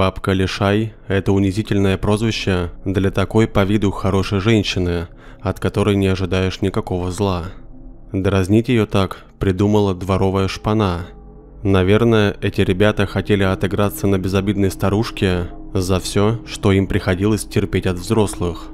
Бабка Лишай – это унизительное прозвище для такой по виду хорошей женщины, от которой не ожидаешь никакого зла. Дразнить ее так придумала дворовая шпана. Наверное, эти ребята хотели отыграться на безобидной старушке за все, что им приходилось терпеть от взрослых.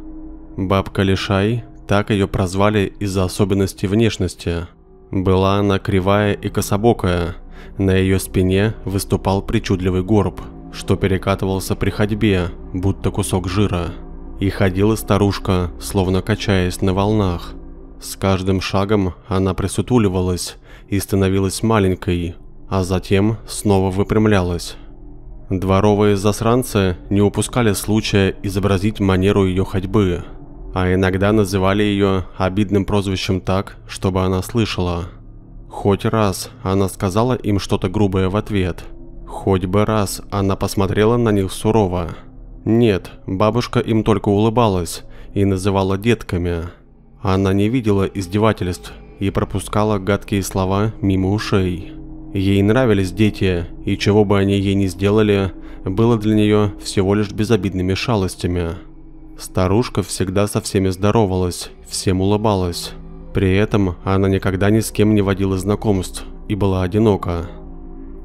Бабка Лишай, так ее прозвали из-за особенностей внешности. Была она кривая и кособокая, на ее спине выступал причудливый горб, что перекатывался при ходьбе, будто кусок жира. И ходила старушка, словно качаясь на волнах. С каждым шагом она присутуливалась и становилась маленькой, а затем снова выпрямлялась. Дворовые засранцы не упускали случая изобразить манеру ее ходьбы, а иногда называли ее обидным прозвищем так, чтобы она слышала. Хоть раз она сказала им что-то грубое в ответ, хоть бы раз она посмотрела на них сурово. Нет, бабушка им только улыбалась и называла детками. Она не видела издевательств и пропускала гадкие слова мимо ушей. Ей нравились дети, и чего бы они ей ни сделали, было для нее всего лишь безобидными шалостями. Старушка всегда со всеми здоровалась, всем улыбалась. При этом она никогда ни с кем не водила знакомств и была одинока.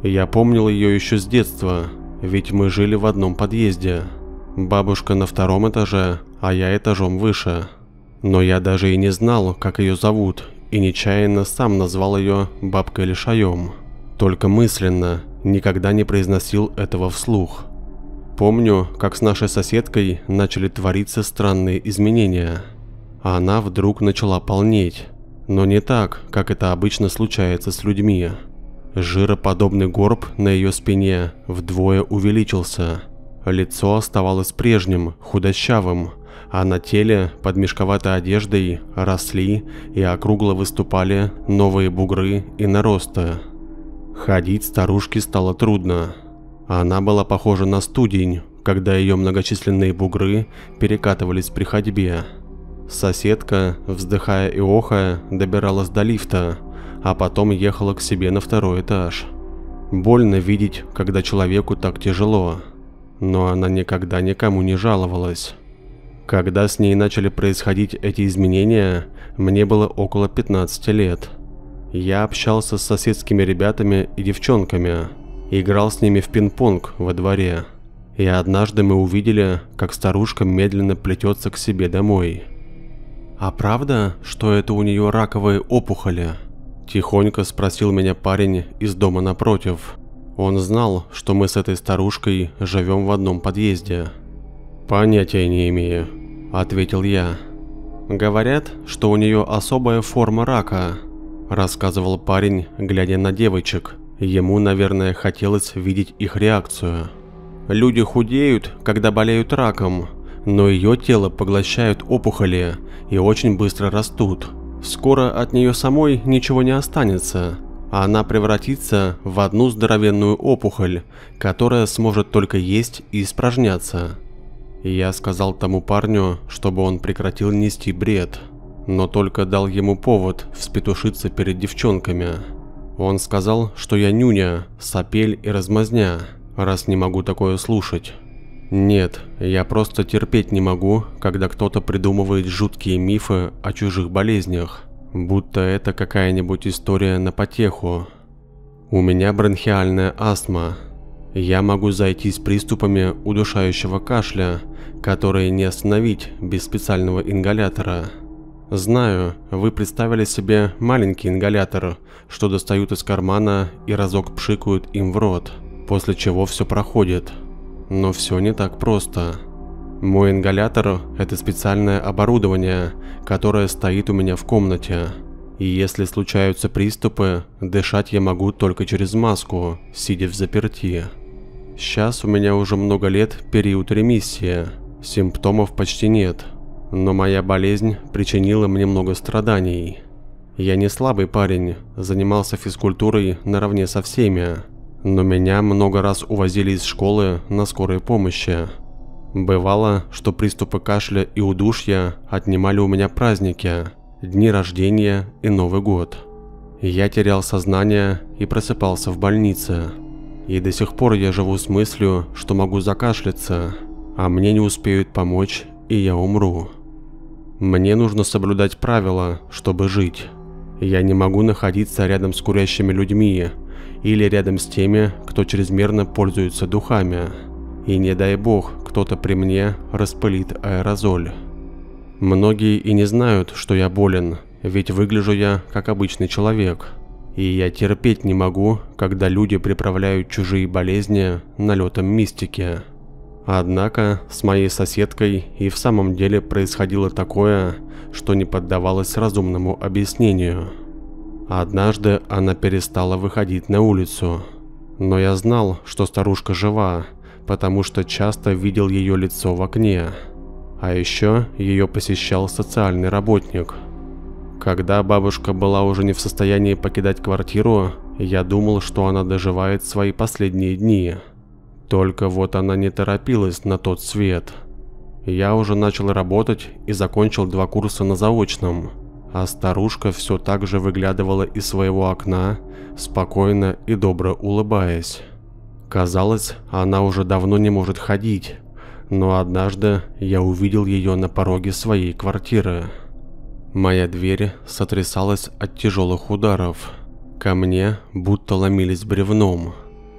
Я помнил ее еще с детства, ведь мы жили в одном подъезде. Бабушка на втором этаже, а я этажом выше. Но я даже и не знал, как ее зовут, и нечаянно сам назвал ее бабкой Лишаем. Только мысленно, никогда не произносил этого вслух. Помню, как с нашей соседкой начали твориться странные изменения. Она вдруг начала полнеть, но не так, как это обычно случается с людьми. Жироподобный горб на ее спине вдвое увеличился – Лицо оставалось прежним, худощавым, а на теле под мешковатой одеждой росли и округло выступали новые бугры и наросты. Ходить старушке стало трудно. Она была похожа на студень, когда ее многочисленные бугры перекатывались при ходьбе. Соседка, вздыхая и охая, добиралась до лифта, а потом ехала к себе на второй этаж. Больно видеть, когда человеку так тяжело но она никогда никому не жаловалась. Когда с ней начали происходить эти изменения, мне было около 15 лет. Я общался с соседскими ребятами и девчонками, играл с ними в пинг-понг во дворе. И однажды мы увидели, как старушка медленно плетется к себе домой. «А правда, что это у нее раковые опухоли?» Тихонько спросил меня парень из дома напротив. Он знал, что мы с этой старушкой живем в одном подъезде. «Понятия не имею», – ответил я. «Говорят, что у нее особая форма рака», – рассказывал парень, глядя на девочек. Ему, наверное, хотелось видеть их реакцию. «Люди худеют, когда болеют раком, но ее тело поглощают опухоли и очень быстро растут. Скоро от нее самой ничего не останется, а она превратится в одну здоровенную опухоль, которая сможет только есть и испражняться. Я сказал тому парню, чтобы он прекратил нести бред, но только дал ему повод вспетушиться перед девчонками. Он сказал, что я нюня, сопель и размазня, раз не могу такое слушать. Нет, я просто терпеть не могу, когда кто-то придумывает жуткие мифы о чужих болезнях будто это какая-нибудь история на потеху. У меня бронхиальная астма. Я могу зайти с приступами удушающего кашля, которые не остановить без специального ингалятора. Знаю, вы представили себе маленький ингалятор, что достают из кармана и разок пшикают им в рот, после чего все проходит. Но все не так просто. Мой ингалятор – это специальное оборудование, которое стоит у меня в комнате. И если случаются приступы, дышать я могу только через маску, сидя в заперти. Сейчас у меня уже много лет период ремиссии, симптомов почти нет, но моя болезнь причинила мне много страданий. Я не слабый парень, занимался физкультурой наравне со всеми, но меня много раз увозили из школы на скорой помощи. Бывало, что приступы кашля и удушья отнимали у меня праздники, дни рождения и Новый год. Я терял сознание и просыпался в больнице. И до сих пор я живу с мыслью, что могу закашляться, а мне не успеют помочь, и я умру. Мне нужно соблюдать правила, чтобы жить. Я не могу находиться рядом с курящими людьми или рядом с теми, кто чрезмерно пользуется духами. И не дай бог, кто-то при мне распылит аэрозоль. Многие и не знают, что я болен, ведь выгляжу я как обычный человек. И я терпеть не могу, когда люди приправляют чужие болезни налетом мистики. Однако с моей соседкой и в самом деле происходило такое, что не поддавалось разумному объяснению. Однажды она перестала выходить на улицу. Но я знал, что старушка жива, потому что часто видел ее лицо в окне. А еще ее посещал социальный работник. Когда бабушка была уже не в состоянии покидать квартиру, я думал, что она доживает свои последние дни. Только вот она не торопилась на тот свет. Я уже начал работать и закончил два курса на заочном, а старушка все так же выглядывала из своего окна, спокойно и добро улыбаясь. Казалось, она уже давно не может ходить, но однажды я увидел ее на пороге своей квартиры. Моя дверь сотрясалась от тяжелых ударов. Ко мне будто ломились бревном.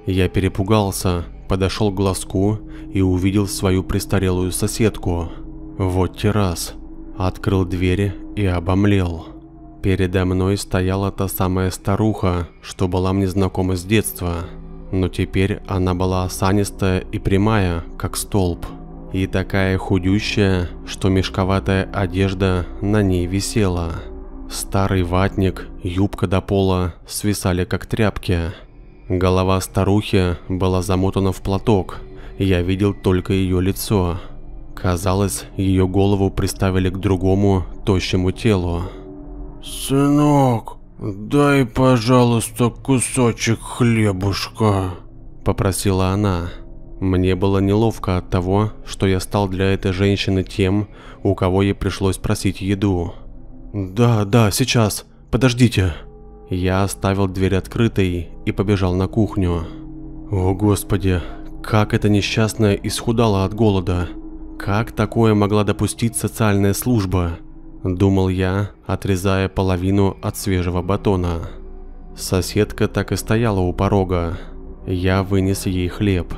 Я перепугался, подошел к глазку и увидел свою престарелую соседку. Вот террас. Открыл двери и обомлел. Передо мной стояла та самая старуха, что была мне знакома с детства. Но теперь она была осанистая и прямая, как столб и такая худющая, что мешковатая одежда на ней висела. Старый ватник, юбка до пола свисали как тряпки. Голова старухи была замотана в платок, я видел только ее лицо. Казалось, ее голову приставили к другому, тощему телу. «Сынок, дай, пожалуйста, кусочек хлебушка», – попросила она. Мне было неловко от того, что я стал для этой женщины тем, у кого ей пришлось просить еду. «Да, да, сейчас. Подождите». Я оставил дверь открытой и побежал на кухню. О господи, как эта несчастная исхудала от голода. Как такое могла допустить социальная служба? Думал я, отрезая половину от свежего батона. Соседка так и стояла у порога. Я вынес ей хлеб.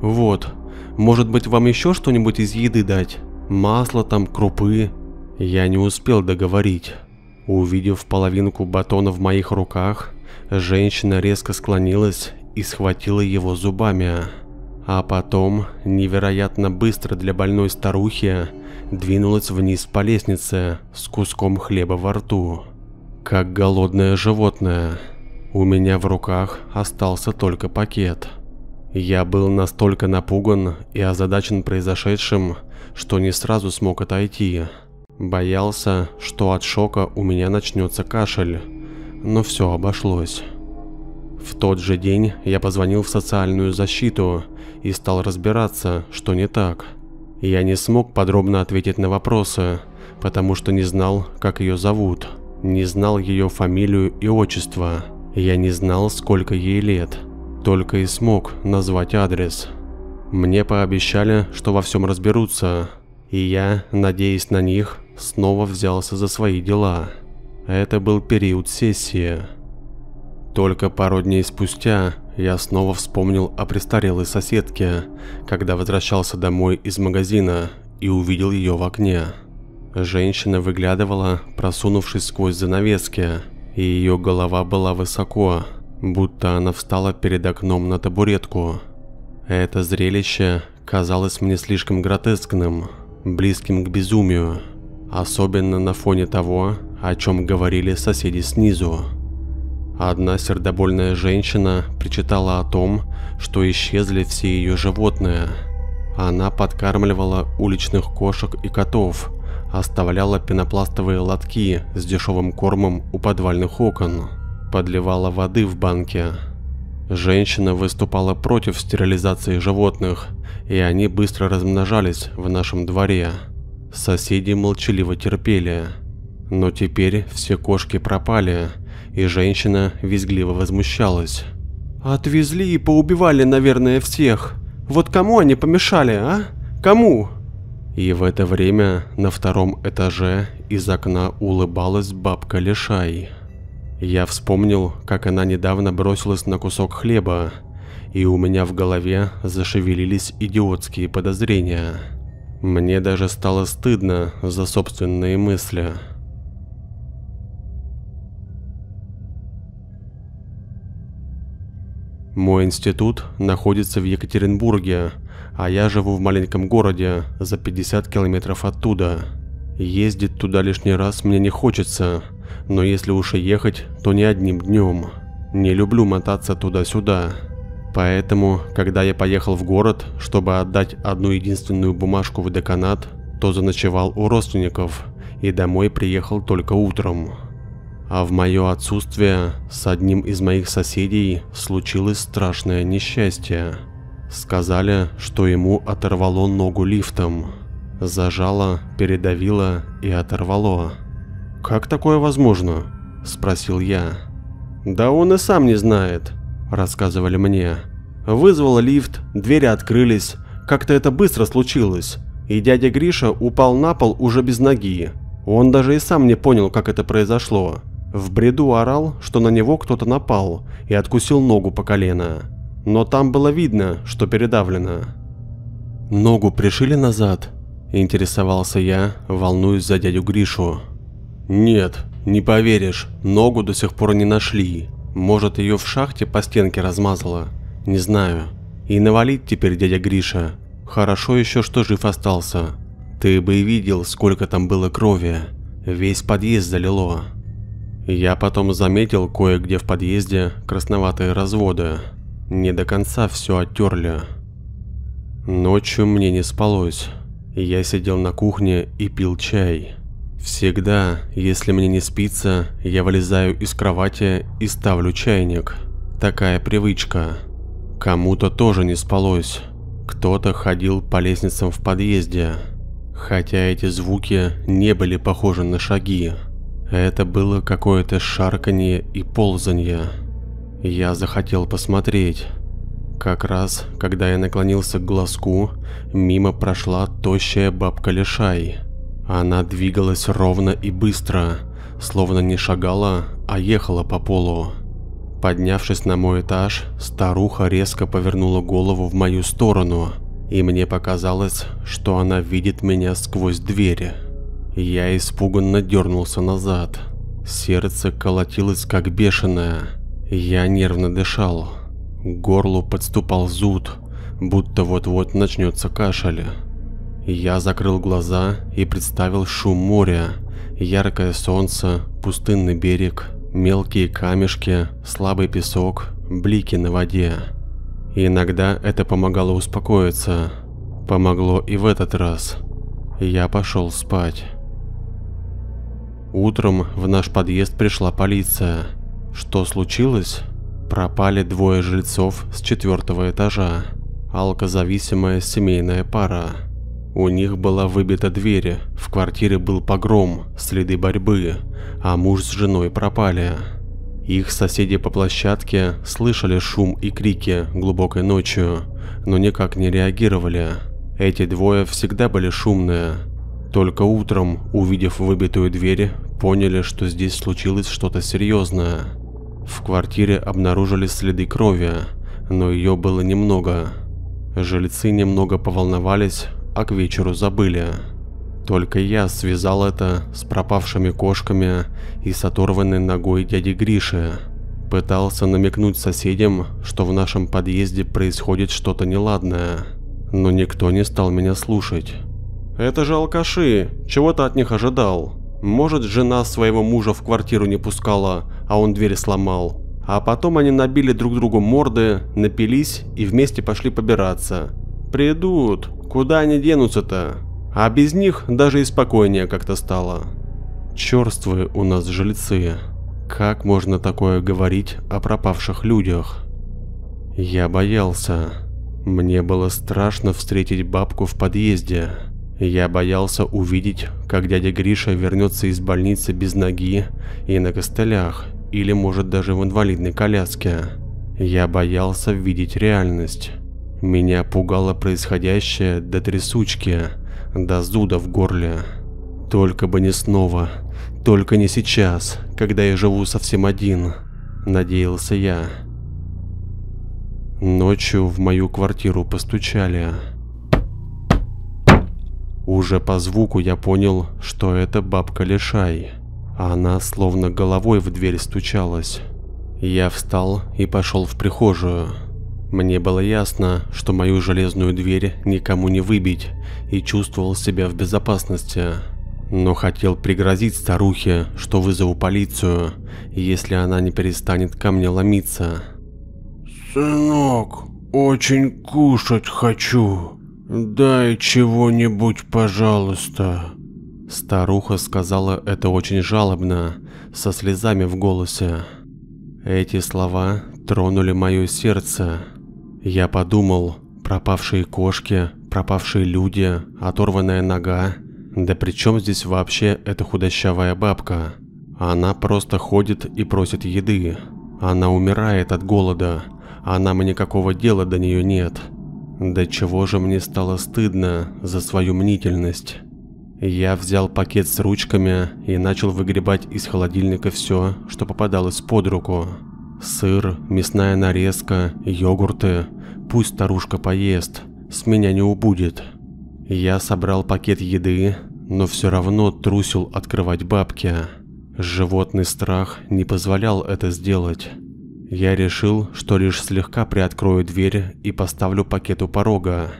«Вот, может быть вам еще что-нибудь из еды дать? Масло там, крупы?» Я не успел договорить. Увидев половинку батона в моих руках, женщина резко склонилась и схватила его зубами. А потом, невероятно быстро для больной старухи, двинулась вниз по лестнице с куском хлеба во рту. Как голодное животное. У меня в руках остался только пакет. Я был настолько напуган и озадачен произошедшим, что не сразу смог отойти. Боялся, что от шока у меня начнется кашель, но все обошлось. В тот же день я позвонил в социальную защиту и стал разбираться, что не так. Я не смог подробно ответить на вопросы, потому что не знал, как ее зовут, не знал ее фамилию и отчество, я не знал, сколько ей лет – только и смог назвать адрес. Мне пообещали, что во всем разберутся, и я, надеясь на них, снова взялся за свои дела. Это был период сессии. Только пару дней спустя я снова вспомнил о престарелой соседке, когда возвращался домой из магазина и увидел ее в окне. Женщина выглядывала, просунувшись сквозь занавески, и ее голова была высоко, будто она встала перед окном на табуретку. Это зрелище казалось мне слишком гротескным, близким к безумию, особенно на фоне того, о чем говорили соседи снизу. Одна сердобольная женщина причитала о том, что исчезли все ее животные. Она подкармливала уличных кошек и котов, оставляла пенопластовые лотки с дешевым кормом у подвальных окон подливала воды в банке. Женщина выступала против стерилизации животных, и они быстро размножались в нашем дворе. Соседи молчаливо терпели. Но теперь все кошки пропали, и женщина визгливо возмущалась. Отвезли и поубивали, наверное, всех. Вот кому они помешали, а? Кому? И в это время на втором этаже из окна улыбалась бабка Лишай. Я вспомнил, как она недавно бросилась на кусок хлеба, и у меня в голове зашевелились идиотские подозрения. Мне даже стало стыдно за собственные мысли. Мой институт находится в Екатеринбурге, а я живу в маленьком городе за 50 километров оттуда. Ездить туда лишний раз мне не хочется, но если уж и ехать, то не одним днем. Не люблю мотаться туда-сюда. Поэтому, когда я поехал в город, чтобы отдать одну единственную бумажку в деканат, то заночевал у родственников и домой приехал только утром. А в мое отсутствие с одним из моих соседей случилось страшное несчастье. Сказали, что ему оторвало ногу лифтом. Зажало, передавило и оторвало. «Как такое возможно?» – спросил я. «Да он и сам не знает», – рассказывали мне. Вызвал лифт, двери открылись, как-то это быстро случилось, и дядя Гриша упал на пол уже без ноги. Он даже и сам не понял, как это произошло. В бреду орал, что на него кто-то напал и откусил ногу по колено. Но там было видно, что передавлено. «Ногу пришили назад?» – интересовался я, волнуюсь за дядю Гришу. Нет, не поверишь, ногу до сих пор не нашли. Может ее в шахте по стенке размазало? Не знаю. И навалить теперь дядя Гриша. Хорошо еще, что жив остался. Ты бы и видел, сколько там было крови. Весь подъезд залило. Я потом заметил кое-где в подъезде красноватые разводы. Не до конца все оттерли. Ночью мне не спалось. Я сидел на кухне и пил чай. Всегда, если мне не спится, я вылезаю из кровати и ставлю чайник. Такая привычка. Кому-то тоже не спалось. Кто-то ходил по лестницам в подъезде. Хотя эти звуки не были похожи на шаги. Это было какое-то шарканье и ползанье. Я захотел посмотреть. Как раз, когда я наклонился к глазку, мимо прошла тощая бабка Лишай. Она двигалась ровно и быстро, словно не шагала, а ехала по полу. Поднявшись на мой этаж, старуха резко повернула голову в мою сторону, и мне показалось, что она видит меня сквозь двери. Я испуганно дернулся назад. Сердце колотилось как бешеное. Я нервно дышал. К горлу подступал зуд, будто вот-вот начнется кашель. Я закрыл глаза и представил шум моря, яркое солнце, пустынный берег, мелкие камешки, слабый песок, блики на воде. иногда это помогало успокоиться. Помогло и в этот раз. Я пошел спать. Утром в наш подъезд пришла полиция. Что случилось? Пропали двое жильцов с четвертого этажа. Алкозависимая семейная пара. У них была выбита дверь, в квартире был погром, следы борьбы, а муж с женой пропали. Их соседи по площадке слышали шум и крики глубокой ночью, но никак не реагировали. Эти двое всегда были шумные. Только утром, увидев выбитую дверь, поняли, что здесь случилось что-то серьезное. В квартире обнаружили следы крови, но ее было немного. Жильцы немного поволновались, а к вечеру забыли. Только я связал это с пропавшими кошками и с оторванной ногой дяди Гриши. Пытался намекнуть соседям, что в нашем подъезде происходит что-то неладное, но никто не стал меня слушать. «Это же алкаши, чего ты от них ожидал? Может, жена своего мужа в квартиру не пускала, а он дверь сломал. А потом они набили друг другу морды, напились и вместе пошли побираться. Придут, Куда они денутся-то? А без них даже и спокойнее как-то стало. Черствые у нас жильцы. Как можно такое говорить о пропавших людях? Я боялся. Мне было страшно встретить бабку в подъезде. Я боялся увидеть, как дядя Гриша вернется из больницы без ноги и на костылях, или может даже в инвалидной коляске. Я боялся видеть реальность. Меня пугало происходящее до трясучки, до зуда в горле. Только бы не снова, только не сейчас, когда я живу совсем один, надеялся я. Ночью в мою квартиру постучали. Уже по звуку я понял, что это бабка Лишай. Она словно головой в дверь стучалась. Я встал и пошел в прихожую. Мне было ясно, что мою железную дверь никому не выбить, и чувствовал себя в безопасности. Но хотел пригрозить старухе, что вызову полицию, если она не перестанет ко мне ломиться. «Сынок, очень кушать хочу. Дай чего-нибудь, пожалуйста». Старуха сказала это очень жалобно, со слезами в голосе. Эти слова тронули мое сердце. Я подумал, пропавшие кошки, пропавшие люди, оторванная нога. Да при чем здесь вообще эта худощавая бабка? Она просто ходит и просит еды. Она умирает от голода, а нам никакого дела до нее нет. Да чего же мне стало стыдно за свою мнительность. Я взял пакет с ручками и начал выгребать из холодильника все, что попадалось под руку. Сыр, мясная нарезка, йогурты. Пусть старушка поест, с меня не убудет. Я собрал пакет еды, но все равно трусил открывать бабки. Животный страх не позволял это сделать. Я решил, что лишь слегка приоткрою дверь и поставлю пакет у порога.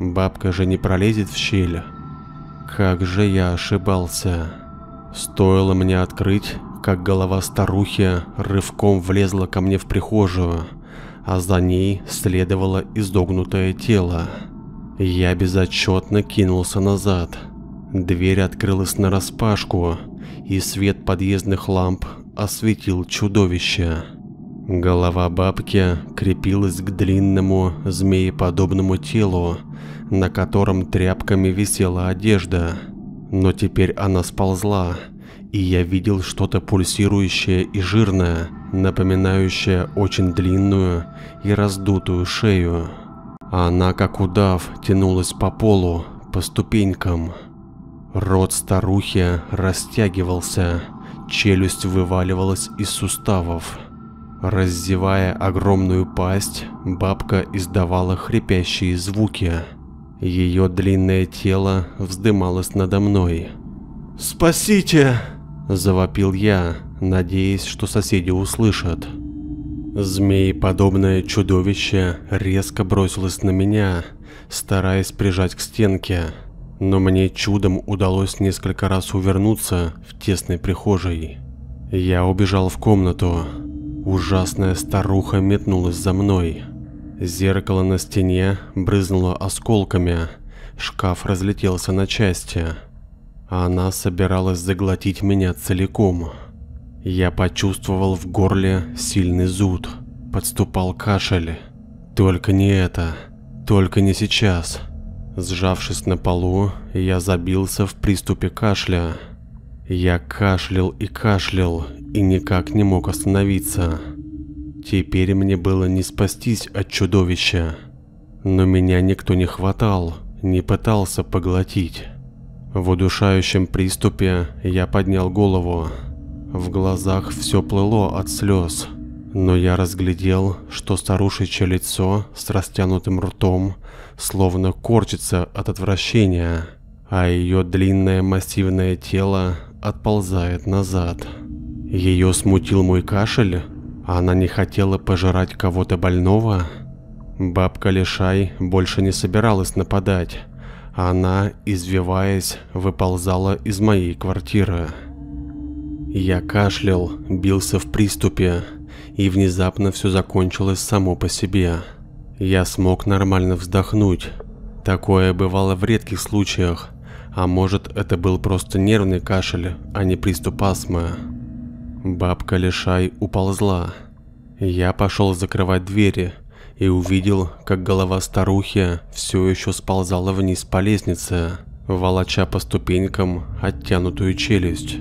Бабка же не пролезет в щель. Как же я ошибался. Стоило мне открыть, как голова старухи рывком влезла ко мне в прихожую, а за ней следовало изогнутое тело. Я безотчетно кинулся назад. Дверь открылась нараспашку, и свет подъездных ламп осветил чудовище. Голова бабки крепилась к длинному змееподобному телу, на котором тряпками висела одежда. Но теперь она сползла, и я видел что-то пульсирующее и жирное, напоминающее очень длинную и раздутую шею. Она, как удав, тянулась по полу, по ступенькам. Рот старухи растягивался, челюсть вываливалась из суставов. Раззевая огромную пасть, бабка издавала хрипящие звуки. Ее длинное тело вздымалось надо мной. «Спасите!» – завопил я, надеясь, что соседи услышат. Змеи-подобное чудовище резко бросилось на меня, стараясь прижать к стенке, но мне чудом удалось несколько раз увернуться в тесной прихожей. Я убежал в комнату. Ужасная старуха метнулась за мной. Зеркало на стене брызнуло осколками, шкаф разлетелся на части. Она собиралась заглотить меня целиком. Я почувствовал в горле сильный зуд, подступал кашель. Только не это, только не сейчас. Сжавшись на полу, я забился в приступе кашля. Я кашлял и кашлял, и никак не мог остановиться. Теперь мне было не спастись от чудовища. Но меня никто не хватал, не пытался поглотить. В удушающем приступе я поднял голову. В глазах все плыло от слез. Но я разглядел, что старушечье лицо с растянутым ртом словно корчится от отвращения, а ее длинное массивное тело отползает назад. Ее смутил мой кашель, она не хотела пожирать кого-то больного? Бабка Лишай больше не собиралась нападать. Она, извиваясь, выползала из моей квартиры. Я кашлял, бился в приступе, и внезапно все закончилось само по себе. Я смог нормально вздохнуть. Такое бывало в редких случаях, а может это был просто нервный кашель, а не приступ астмы. Бабка Лишай уползла. Я пошел закрывать двери и увидел, как голова старухи все еще сползала вниз по лестнице, волоча по ступенькам оттянутую челюсть.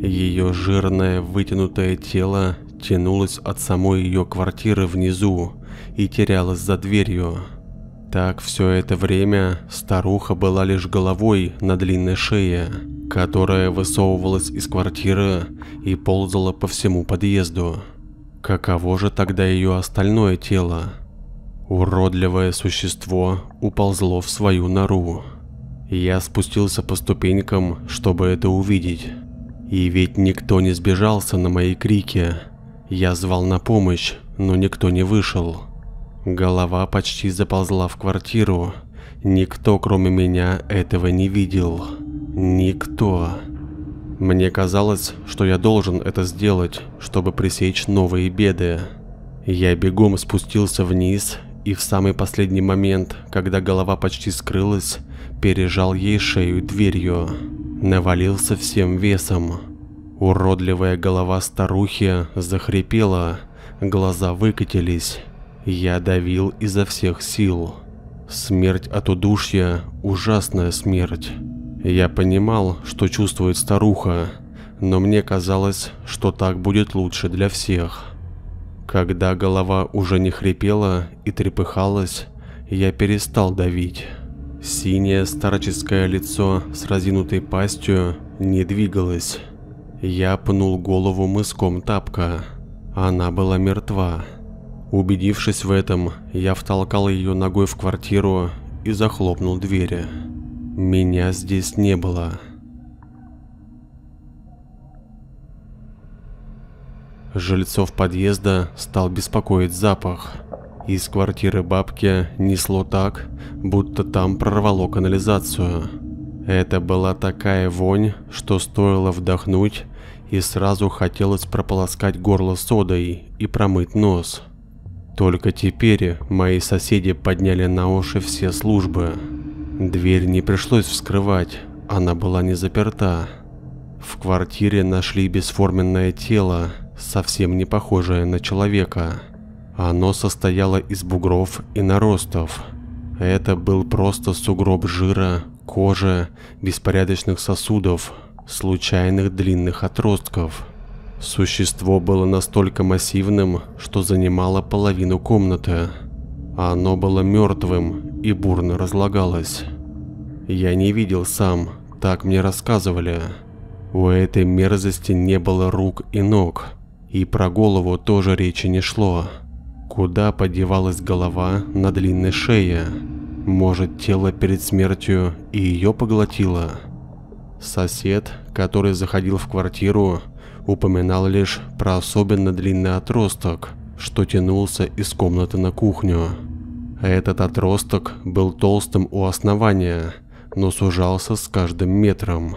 Ее жирное вытянутое тело тянулась от самой ее квартиры внизу и терялась за дверью. Так все это время старуха была лишь головой на длинной шее, которая высовывалась из квартиры и ползала по всему подъезду. Каково же тогда ее остальное тело? Уродливое существо уползло в свою нору. Я спустился по ступенькам, чтобы это увидеть. И ведь никто не сбежался на мои крики. Я звал на помощь, но никто не вышел. Голова почти заползла в квартиру. Никто, кроме меня, этого не видел. Никто. Мне казалось, что я должен это сделать, чтобы пресечь новые беды. Я бегом спустился вниз и в самый последний момент, когда голова почти скрылась, пережал ей шею дверью навалился всем весом. Уродливая голова старухи захрипела, глаза выкатились. Я давил изо всех сил. Смерть от удушья – ужасная смерть. Я понимал, что чувствует старуха, но мне казалось, что так будет лучше для всех. Когда голова уже не хрипела и трепыхалась, я перестал давить. Синее старческое лицо с разинутой пастью не двигалось. Я пнул голову мыском тапка. Она была мертва. Убедившись в этом, я втолкал ее ногой в квартиру и захлопнул двери. Меня здесь не было. Жильцов подъезда стал беспокоить запах. Из квартиры бабки несло так, будто там прорвало канализацию. Это была такая вонь, что стоило вдохнуть, и сразу хотелось прополоскать горло содой и промыть нос. Только теперь мои соседи подняли на уши все службы. Дверь не пришлось вскрывать, она была не заперта. В квартире нашли бесформенное тело, совсем не похожее на человека. Оно состояло из бугров и наростов. Это был просто сугроб жира, кожи, беспорядочных сосудов, случайных длинных отростков. Существо было настолько массивным, что занимало половину комнаты. Оно было мертвым и бурно разлагалось. Я не видел сам, так мне рассказывали. У этой мерзости не было рук и ног, и про голову тоже речи не шло. Куда подевалась голова на длинной шее? Может, тело перед смертью и ее поглотило? Сосед, который заходил в квартиру, упоминал лишь про особенно длинный отросток, что тянулся из комнаты на кухню. Этот отросток был толстым у основания, но сужался с каждым метром.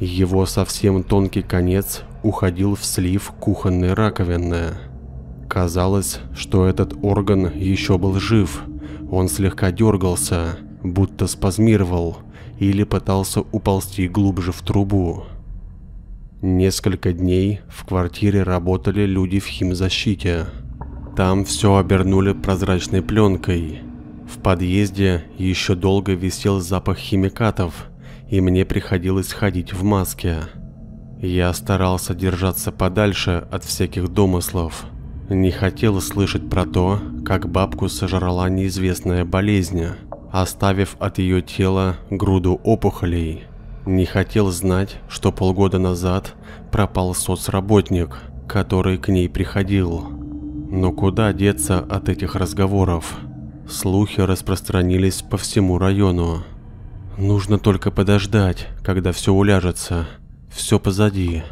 Его совсем тонкий конец уходил в слив кухонной раковины. Казалось, что этот орган еще был жив. Он слегка дергался, будто спазмировал или пытался уползти глубже в трубу. Несколько дней в квартире работали люди в химзащите. Там все обернули прозрачной пленкой. В подъезде еще долго висел запах химикатов, и мне приходилось ходить в маске. Я старался держаться подальше от всяких домыслов. Не хотел слышать про то, как бабку сожрала неизвестная болезнь, оставив от ее тела груду опухолей. Не хотел знать, что полгода назад пропал соцработник, который к ней приходил. Но куда деться от этих разговоров? Слухи распространились по всему району. Нужно только подождать, когда все уляжется. Все позади.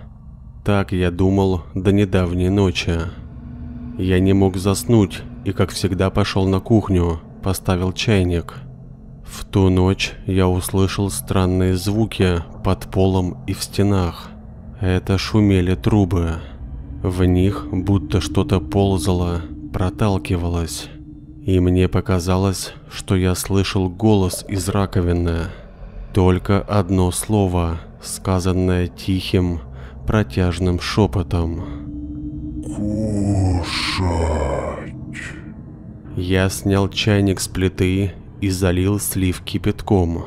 Так я думал до недавней ночи. Я не мог заснуть и, как всегда, пошел на кухню, поставил чайник. В ту ночь я услышал странные звуки под полом и в стенах. Это шумели трубы. В них будто что-то ползало, проталкивалось. И мне показалось, что я слышал голос из раковины. Только одно слово, сказанное тихим, протяжным шепотом. Кушать. Я снял чайник с плиты и залил слив кипятком.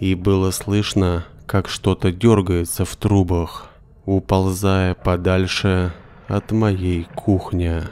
И было слышно, как что-то дергается в трубах, уползая подальше, от моей кухни.